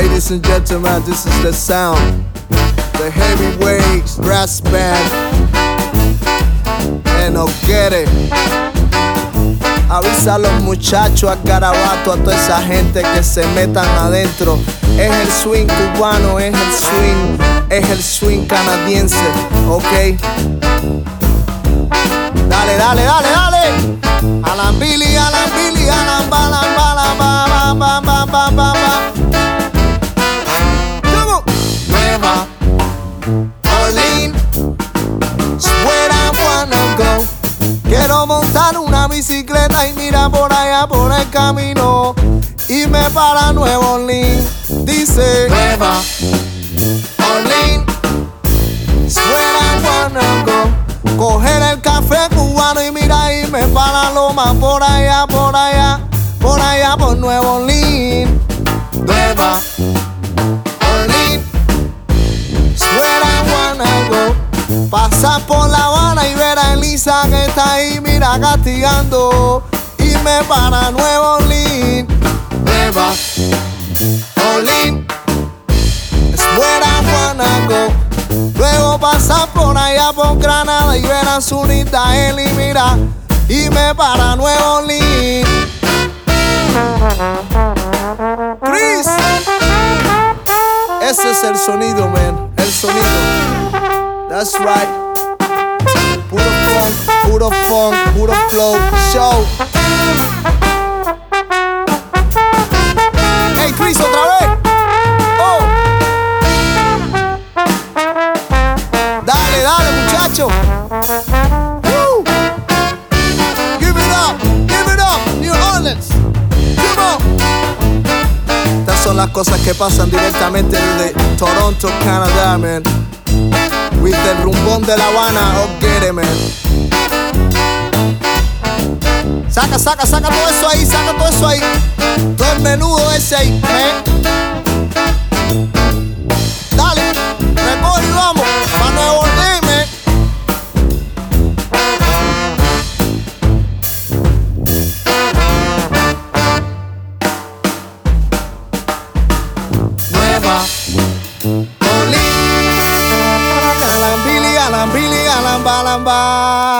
Ladies and gentlemen, this is the sound. The heavyweight brass band. And no get it. Avisa a los muchachos, a Carabato, a toda esa gente que se metan adentro. Es el swing cubano, es el swing, es el swing canadiense, ok. Dale, dale, dale, dale. Alan Billy, Alan Billy, Orleans, it's where I go. Quiero montar una bicicleta y mira por allá por el camino. Y me para Nuevo Orleans, dice Nueva Orleans, it's where I go. Coger el café cubano y mira y me para Loma por allá, por allá, por allá por Nuevo Orleans. Nueva Pasar por La Habana y ver a Elisa que está ahí, mira, castigando. Y me para Nuevo Orleans. Nueva Orleans, I wanna go. Luego pasar por allá por Granada y ver a linda Eli, mira, y me para Nuevo Orleans. Chris, ese es el sonido, man, el sonido. That's right. Puro funk, puro flow, show. Hey Chris, otra vez. Oh. Dale, dale, muchacho. Give it up, give it up, New Orleans. Come on. Estas son las cosas que pasan directamente desde Toronto, Canadá, man. With el rumbón de La Habana, oh get it, man. Saca, saca, saca todo eso ahí, saca todo eso ahí. Todo el menudo ese ahí, man. Dale, recoge y vamos, pa' Nuevo Orleans, man. Nueva Orleans. Alan Billy, Alan Balamba.